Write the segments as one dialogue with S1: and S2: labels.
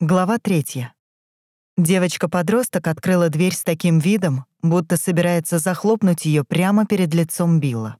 S1: Глава третья. Девочка-подросток открыла дверь с таким видом, будто собирается захлопнуть ее прямо перед лицом Билла.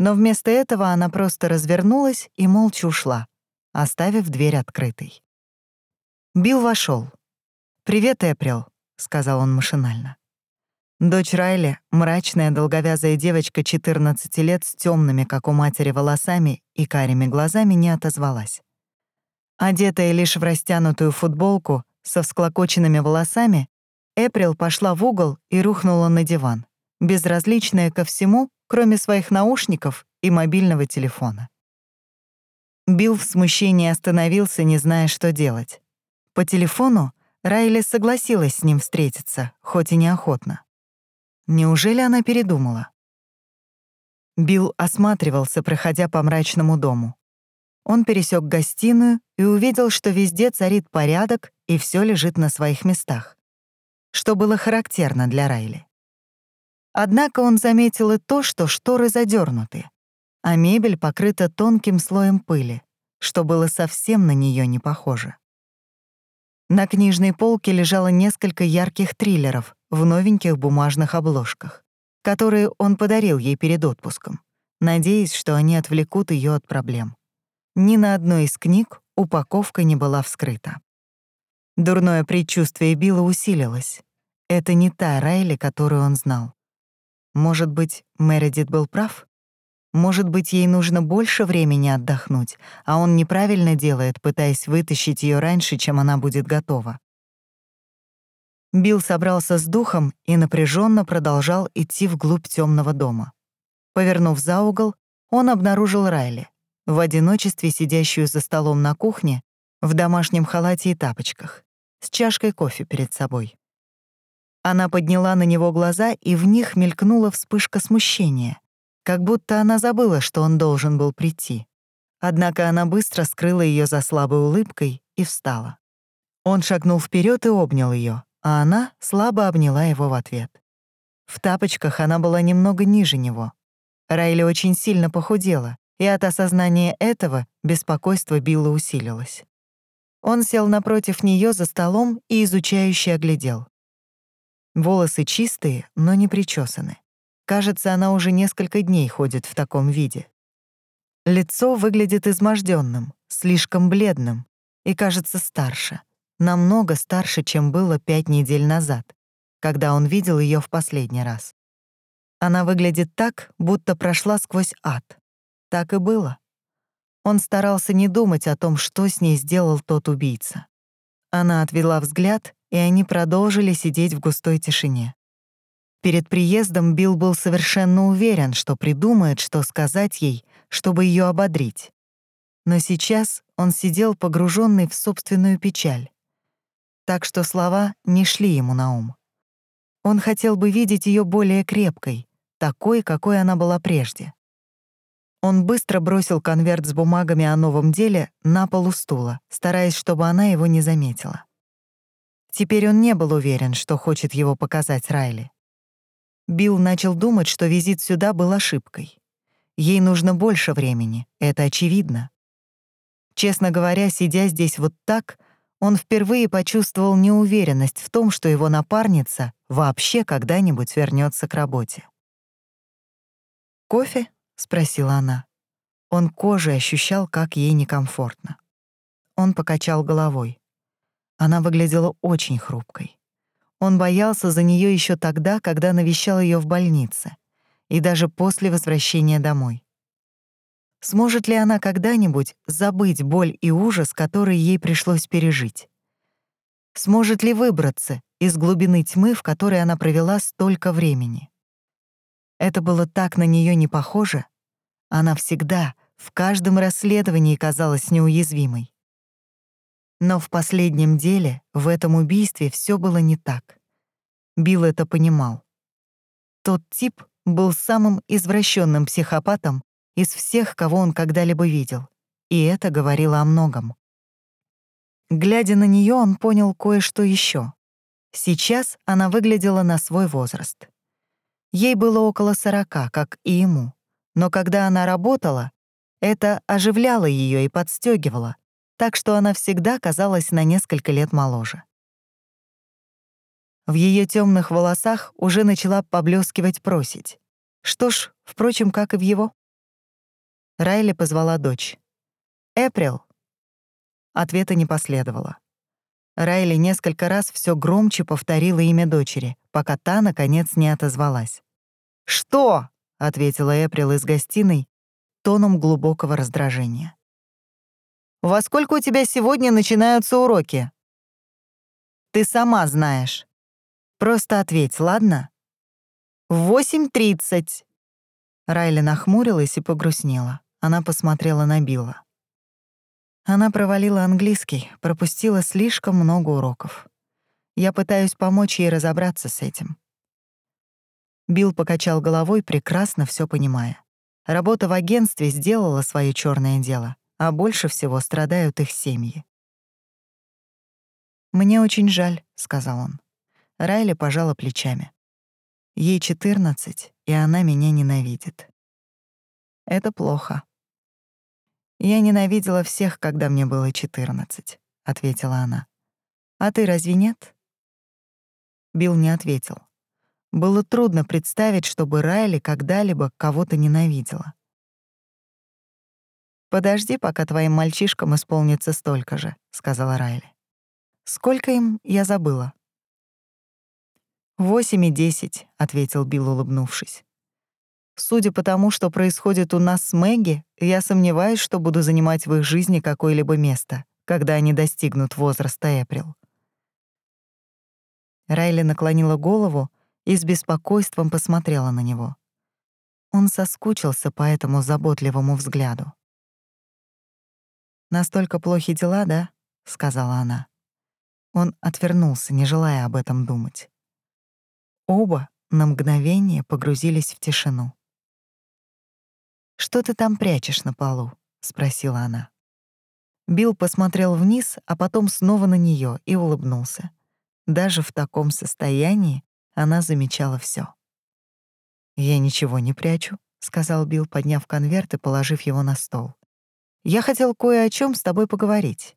S1: Но вместо этого она просто развернулась и молча ушла, оставив дверь открытой. Билл вошел. «Привет, Эприл», — сказал он машинально. Дочь Райли, мрачная долговязая девочка 14 лет с темными, как у матери, волосами и карими глазами, не отозвалась. Одетая лишь в растянутую футболку со всклокоченными волосами, Эприл пошла в угол и рухнула на диван, безразличная ко всему, кроме своих наушников и мобильного телефона. Билл в смущении остановился, не зная, что делать. По телефону Райли согласилась с ним встретиться, хоть и неохотно. Неужели она передумала? Билл осматривался, проходя по мрачному дому. Он пересек гостиную и увидел, что везде царит порядок и все лежит на своих местах, что было характерно для Райли. Однако он заметил и то, что шторы задернуты, а мебель покрыта тонким слоем пыли, что было совсем на нее не похоже. На книжной полке лежало несколько ярких триллеров в новеньких бумажных обложках, которые он подарил ей перед отпуском, надеясь, что они отвлекут ее от проблем. Ни на одной из книг упаковка не была вскрыта. Дурное предчувствие Билла усилилось. Это не та Райли, которую он знал. Может быть, Мередит был прав? Может быть, ей нужно больше времени отдохнуть, а он неправильно делает, пытаясь вытащить ее раньше, чем она будет готова. Билл собрался с духом и напряженно продолжал идти вглубь темного дома. Повернув за угол, он обнаружил Райли в одиночестве сидящую за столом на кухне, в домашнем халате и тапочках, с чашкой кофе перед собой. Она подняла на него глаза, и в них мелькнула вспышка смущения, как будто она забыла, что он должен был прийти. Однако она быстро скрыла ее за слабой улыбкой и встала. Он шагнул вперед и обнял ее, а она слабо обняла его в ответ. В тапочках она была немного ниже него. Райли очень сильно похудела, и от осознания этого беспокойство Билла усилилось. Он сел напротив нее за столом и изучающе оглядел. Волосы чистые, но не причесаны. Кажется, она уже несколько дней ходит в таком виде. Лицо выглядит изможденным, слишком бледным и кажется старше, намного старше, чем было пять недель назад, когда он видел ее в последний раз. Она выглядит так, будто прошла сквозь ад. Так и было. Он старался не думать о том, что с ней сделал тот убийца. Она отвела взгляд, и они продолжили сидеть в густой тишине. Перед приездом Билл был совершенно уверен, что придумает, что сказать ей, чтобы ее ободрить. Но сейчас он сидел погруженный в собственную печаль. Так что слова не шли ему на ум. Он хотел бы видеть ее более крепкой, такой, какой она была прежде. Он быстро бросил конверт с бумагами о новом деле на полу стула, стараясь, чтобы она его не заметила. Теперь он не был уверен, что хочет его показать Райли. Билл начал думать, что визит сюда был ошибкой. Ей нужно больше времени, это очевидно. Честно говоря, сидя здесь вот так, он впервые почувствовал неуверенность в том, что его напарница вообще когда-нибудь вернется к работе. «Кофе?» — спросила она. Он кожей ощущал, как ей некомфортно. Он покачал головой. Она выглядела очень хрупкой. Он боялся за нее еще тогда, когда навещал ее в больнице, и даже после возвращения домой. Сможет ли она когда-нибудь забыть боль и ужас, который ей пришлось пережить? Сможет ли выбраться из глубины тьмы, в которой она провела столько времени? Это было так на нее не похоже. Она всегда, в каждом расследовании казалась неуязвимой. Но в последнем деле, в этом убийстве, все было не так. Билл это понимал. Тот тип был самым извращенным психопатом из всех, кого он когда-либо видел, и это говорило о многом. Глядя на нее, он понял кое-что еще. Сейчас она выглядела на свой возраст. Ей было около сорока, как и ему. Но когда она работала, это оживляло ее и подстегивало, так что она всегда казалась на несколько лет моложе. В ее темных волосах уже начала поблескивать просить. Что ж, впрочем, как и в его. Райли позвала дочь. «Эприл». Ответа не последовало. Райли несколько раз все громче повторила имя дочери, пока та, наконец, не отозвалась. «Что?» — ответила Эприл из гостиной тоном глубокого раздражения. «Во сколько у тебя сегодня начинаются уроки?» «Ты сама знаешь. Просто ответь, ладно?» «В восемь тридцать». Райли нахмурилась и погрустнела. Она посмотрела на Билла. Она провалила английский, пропустила слишком много уроков. Я пытаюсь помочь ей разобраться с этим. Билл покачал головой, прекрасно все понимая. Работа в агентстве сделала свое черное дело, а больше всего страдают их семьи. «Мне очень жаль», — сказал он. Райли пожала плечами. Ей 14, и она меня ненавидит. Это плохо. Я ненавидела всех, когда мне было 14, ответила она. А ты разве нет? Билл не ответил. Было трудно представить, чтобы Райли когда-либо кого-то ненавидела. «Подожди, пока твоим мальчишкам исполнится столько же», — сказала Райли. «Сколько им, я забыла». «Восемь и десять», — ответил Билл, улыбнувшись. «Судя по тому, что происходит у нас с Мэгги, я сомневаюсь, что буду занимать в их жизни какое-либо место, когда они достигнут возраста Эприл». Райли наклонила голову и с беспокойством посмотрела на него. Он соскучился по этому заботливому взгляду. «Настолько плохи дела, да?» — сказала она. Он отвернулся, не желая об этом думать. Оба на мгновение погрузились в тишину. «Что ты там прячешь на полу?» — спросила она. Билл посмотрел вниз, а потом снова на нее и улыбнулся. Даже в таком состоянии она замечала все. «Я ничего не прячу», — сказал Билл, подняв конверт и положив его на стол. «Я хотел кое о чем с тобой поговорить».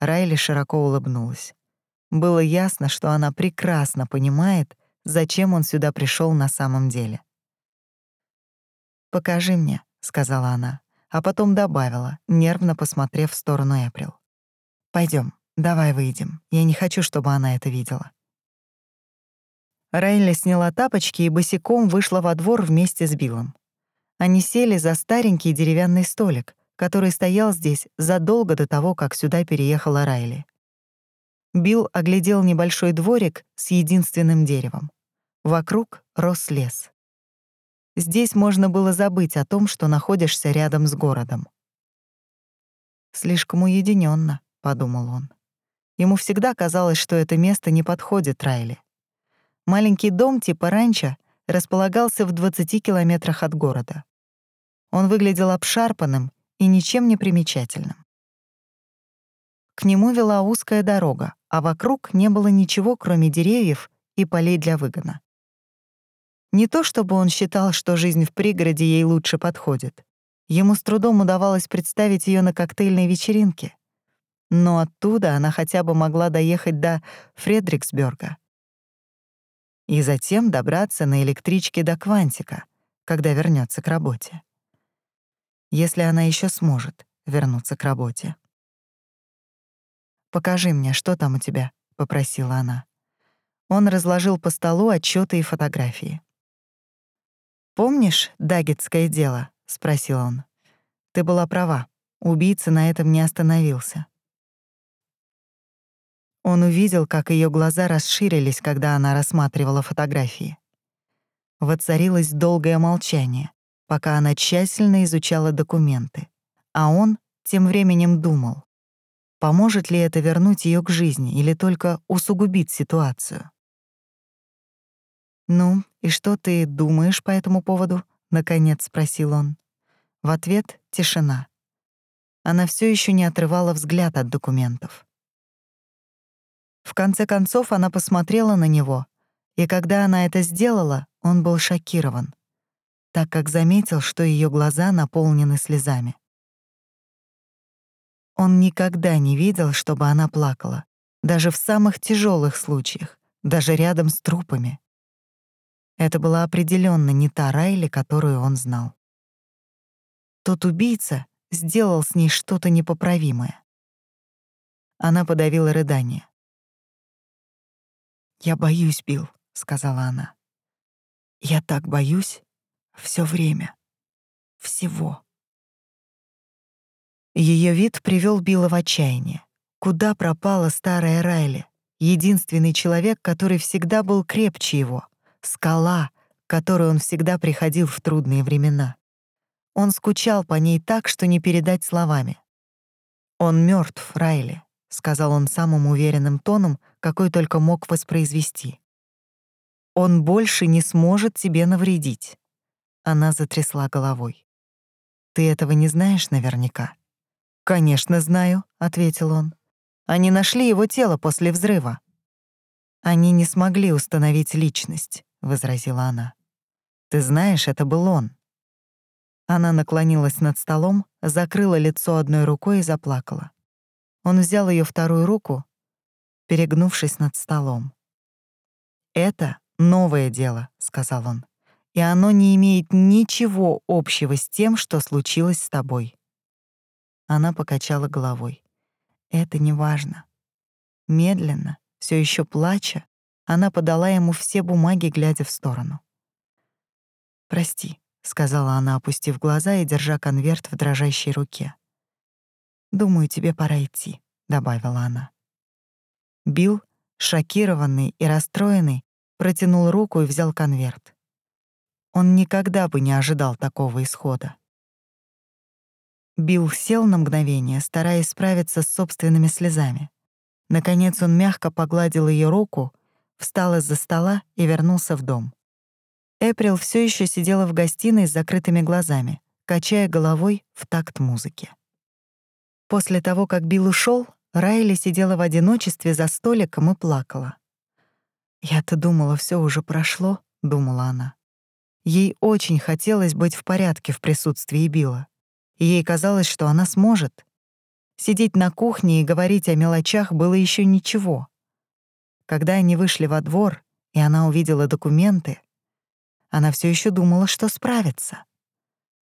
S1: Райли широко улыбнулась. Было ясно, что она прекрасно понимает, зачем он сюда пришел на самом деле. «Покажи мне», — сказала она, а потом добавила, нервно посмотрев в сторону Эприл. Пойдем, давай выйдем. Я не хочу, чтобы она это видела». Райли сняла тапочки и босиком вышла во двор вместе с Биллом. Они сели за старенький деревянный столик, который стоял здесь задолго до того, как сюда переехала Райли. Билл оглядел небольшой дворик с единственным деревом. Вокруг рос лес. Здесь можно было забыть о том, что находишься рядом с городом. «Слишком уединенно, подумал он. Ему всегда казалось, что это место не подходит Райли. Маленький дом типа ранчо располагался в 20 километрах от города. Он выглядел обшарпанным и ничем не примечательным. К нему вела узкая дорога, а вокруг не было ничего, кроме деревьев и полей для выгона. Не то чтобы он считал, что жизнь в пригороде ей лучше подходит. Ему с трудом удавалось представить ее на коктейльной вечеринке. Но оттуда она хотя бы могла доехать до Фредриксберга. И затем добраться на электричке до Квантика, когда вернется к работе. Если она еще сможет вернуться к работе. «Покажи мне, что там у тебя», — попросила она. Он разложил по столу отчеты и фотографии. «Помнишь Даггетское дело?» — спросил он. «Ты была права. Убийца на этом не остановился». Он увидел, как ее глаза расширились, когда она рассматривала фотографии. Воцарилось долгое молчание, пока она тщательно изучала документы, а он тем временем думал. Поможет ли это вернуть ее к жизни или только усугубит ситуацию? «Ну, и что ты думаешь по этому поводу?» — наконец спросил он. В ответ — тишина. Она все еще не отрывала взгляд от документов. В конце концов она посмотрела на него, и когда она это сделала, он был шокирован, так как заметил, что ее глаза наполнены слезами. Он никогда не видел, чтобы она плакала, даже в самых тяжелых случаях, даже рядом с трупами. Это была определенно не та Райли, которую он знал. Тот убийца сделал с ней что-то непоправимое. Она подавила рыдание. «Я боюсь, Билл», — сказала она. «Я так боюсь все время. Всего». Ее вид привел Билла в отчаяние. Куда пропала старая Райли? Единственный человек, который всегда был крепче его. Скала, к которой он всегда приходил в трудные времена. Он скучал по ней так, что не передать словами. «Он мертв, Райли», — сказал он самым уверенным тоном, какой только мог воспроизвести. «Он больше не сможет тебе навредить». Она затрясла головой. «Ты этого не знаешь наверняка?» «Конечно, знаю», — ответил он. «Они нашли его тело после взрыва». «Они не смогли установить личность», — возразила она. «Ты знаешь, это был он». Она наклонилась над столом, закрыла лицо одной рукой и заплакала. Он взял ее вторую руку, перегнувшись над столом. «Это новое дело», — сказал он, «и оно не имеет ничего общего с тем, что случилось с тобой». Она покачала головой. «Это не важно». Медленно, все еще плача, она подала ему все бумаги, глядя в сторону. «Прости», — сказала она, опустив глаза и держа конверт в дрожащей руке. «Думаю, тебе пора идти», — добавила она. Билл, шокированный и расстроенный, протянул руку и взял конверт. Он никогда бы не ожидал такого исхода. Билл сел на мгновение, стараясь справиться с собственными слезами. Наконец он мягко погладил ее руку, встал из-за стола и вернулся в дом. Эприл все еще сидела в гостиной с закрытыми глазами, качая головой в такт музыки. После того, как Билл ушел, Райли сидела в одиночестве за столиком и плакала. «Я-то думала, все уже прошло», — думала она. Ей очень хотелось быть в порядке в присутствии Билла. Ей казалось, что она сможет. Сидеть на кухне и говорить о мелочах было еще ничего. Когда они вышли во двор, и она увидела документы, она все еще думала, что справится.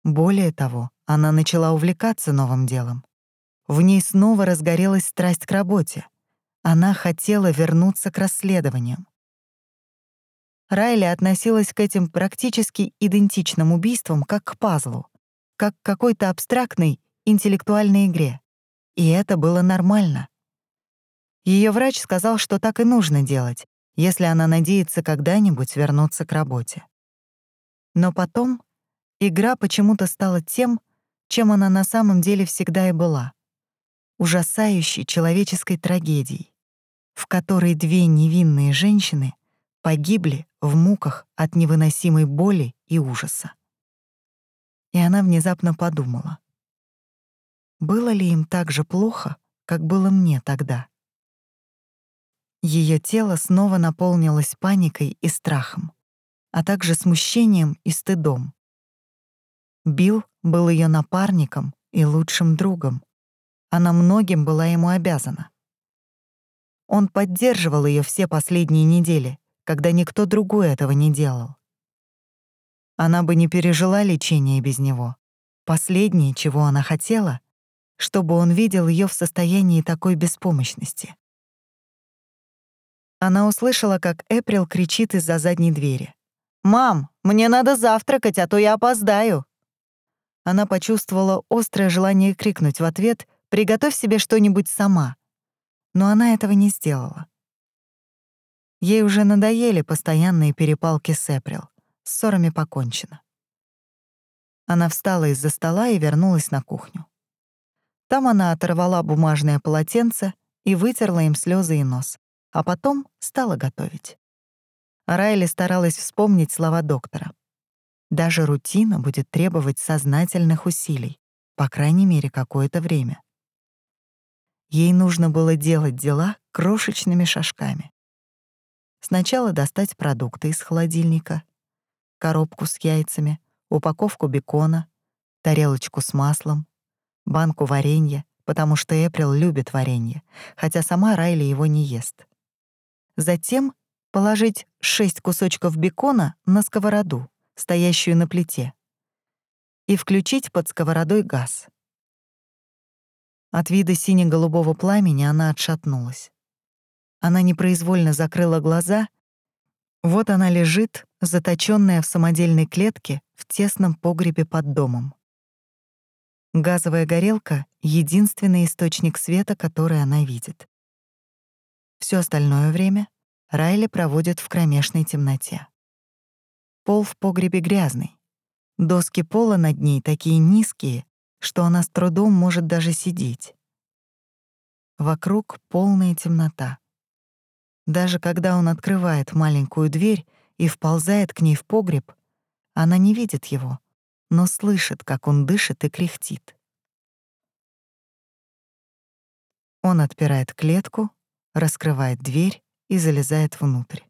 S1: Более того, она начала увлекаться новым делом. В ней снова разгорелась страсть к работе. Она хотела вернуться к расследованиям. Райли относилась к этим практически идентичным убийствам как к пазлу, как к какой-то абстрактной интеллектуальной игре. И это было нормально. Ее врач сказал, что так и нужно делать, если она надеется когда-нибудь вернуться к работе. Но потом игра почему-то стала тем, чем она на самом деле всегда и была — ужасающей человеческой трагедией, в которой две невинные женщины погибли в муках от невыносимой боли и ужаса. И она внезапно подумала, было ли им так же плохо, как было мне тогда? Ее тело снова наполнилось паникой и страхом, а также смущением и стыдом. Билл был ее напарником и лучшим другом. Она многим была ему обязана. Он поддерживал ее все последние недели, когда никто другой этого не делал. Она бы не пережила лечение без него. Последнее, чего она хотела, чтобы он видел ее в состоянии такой беспомощности. Она услышала, как Эприл кричит из-за задней двери. «Мам, мне надо завтракать, а то я опоздаю!» Она почувствовала острое желание крикнуть в ответ «Приготовь себе что-нибудь сама!» Но она этого не сделала. Ей уже надоели постоянные перепалки с Эприл. Ссорами покончено. Она встала из-за стола и вернулась на кухню. Там она оторвала бумажное полотенце и вытерла им слезы и нос, а потом стала готовить. Райли старалась вспомнить слова доктора. Даже рутина будет требовать сознательных усилий, по крайней мере, какое-то время. Ей нужно было делать дела крошечными шажками. Сначала достать продукты из холодильника, коробку с яйцами, упаковку бекона, тарелочку с маслом, банку варенья, потому что Эприл любит варенье, хотя сама Райли его не ест. Затем положить шесть кусочков бекона на сковороду, стоящую на плите, и включить под сковородой газ. От вида сине-голубого пламени она отшатнулась. Она непроизвольно закрыла глаза. Вот она лежит, заточенная в самодельной клетке в тесном погребе под домом. Газовая горелка — единственный источник света, который она видит. Все остальное время Райли проводит в кромешной темноте. Пол в погребе грязный. Доски пола над ней такие низкие, что она с трудом может даже сидеть. Вокруг полная темнота. Даже когда он открывает маленькую дверь и вползает к ней в погреб, она не видит его, но слышит, как он дышит и кряхтит. Он отпирает клетку, раскрывает дверь и залезает внутрь.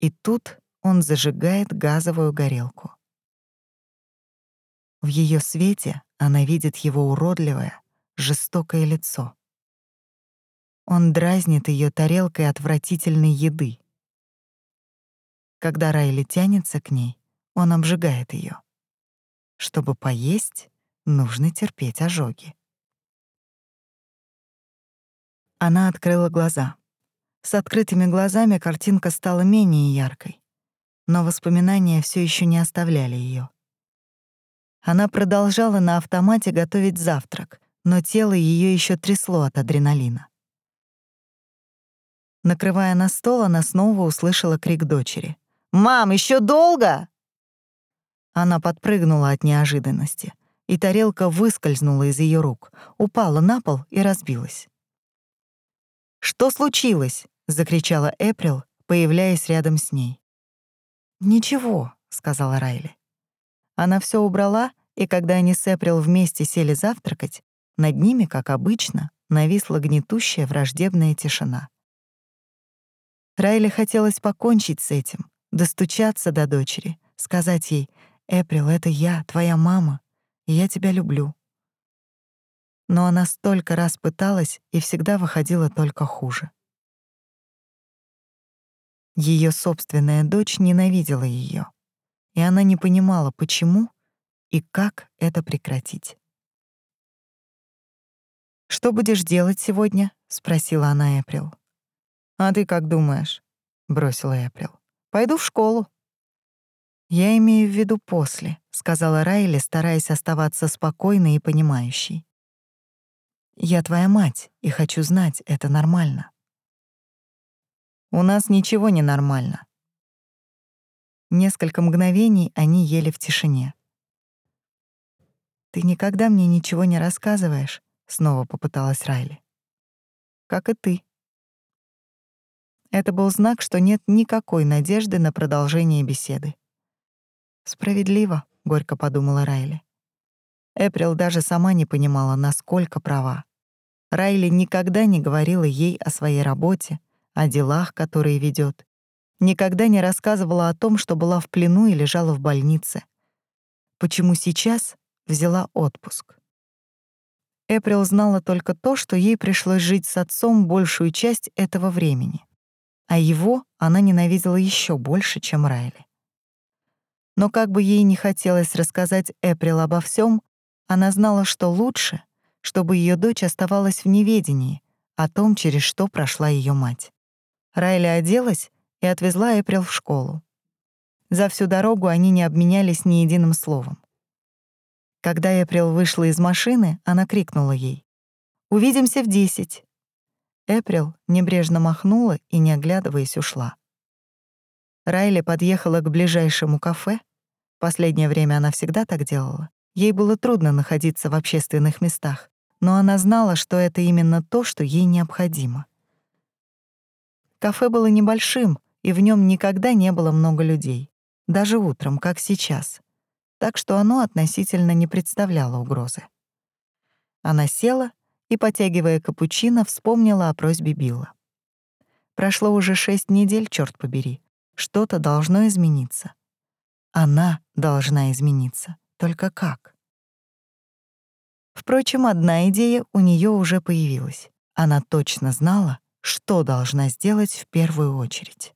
S1: И тут он зажигает газовую горелку. В ее свете она видит его уродливое, жестокое лицо. Он дразнит ее тарелкой отвратительной еды. Когда Райли тянется к ней, он обжигает ее. Чтобы поесть, нужно терпеть ожоги. Она открыла глаза. С открытыми глазами картинка стала менее яркой, но воспоминания все еще не оставляли ее. Она продолжала на автомате готовить завтрак, но тело ее еще трясло от адреналина. Накрывая на стол, она снова услышала крик дочери. «Мам, еще долго?» Она подпрыгнула от неожиданности, и тарелка выскользнула из ее рук, упала на пол и разбилась. «Что случилось?» — закричала Эприл, появляясь рядом с ней. «Ничего», — сказала Райли. Она все убрала, и когда они с Эприл вместе сели завтракать, над ними, как обычно, нависла гнетущая враждебная тишина. Райли хотелось покончить с этим, достучаться до дочери, сказать ей «Эприл, это я, твоя мама, и я тебя люблю». Но она столько раз пыталась и всегда выходила только хуже. Ее собственная дочь ненавидела ее, и она не понимала, почему и как это прекратить. «Что будешь делать сегодня?» — спросила она Эприл. «А ты как думаешь?» — бросила Эприл. «Пойду в школу». «Я имею в виду после», — сказала Райли, стараясь оставаться спокойной и понимающей. «Я твоя мать, и хочу знать, это нормально». «У нас ничего не нормально». Несколько мгновений они ели в тишине. «Ты никогда мне ничего не рассказываешь?» — снова попыталась Райли. «Как и ты», это был знак, что нет никакой надежды на продолжение беседы. «Справедливо», — горько подумала Райли. Эприл даже сама не понимала, насколько права. Райли никогда не говорила ей о своей работе, о делах, которые ведет, никогда не рассказывала о том, что была в плену и лежала в больнице. Почему сейчас взяла отпуск? Эприл знала только то, что ей пришлось жить с отцом большую часть этого времени а его она ненавидела еще больше, чем Райли. Но как бы ей не хотелось рассказать Эприл обо всем, она знала, что лучше, чтобы ее дочь оставалась в неведении о том, через что прошла ее мать. Райли оделась и отвезла Эприл в школу. За всю дорогу они не обменялись ни единым словом. Когда Эприл вышла из машины, она крикнула ей. «Увидимся в десять». Эприл небрежно махнула и, не оглядываясь, ушла. Райли подъехала к ближайшему кафе. Последнее время она всегда так делала. Ей было трудно находиться в общественных местах, но она знала, что это именно то, что ей необходимо. Кафе было небольшим, и в нем никогда не было много людей, даже утром, как сейчас, так что оно относительно не представляло угрозы. Она села и, потягивая капучино, вспомнила о просьбе Билла. Прошло уже шесть недель, черт побери. Что-то должно измениться. Она должна измениться. Только как? Впрочем, одна идея у нее уже появилась. Она точно знала, что должна сделать в первую очередь.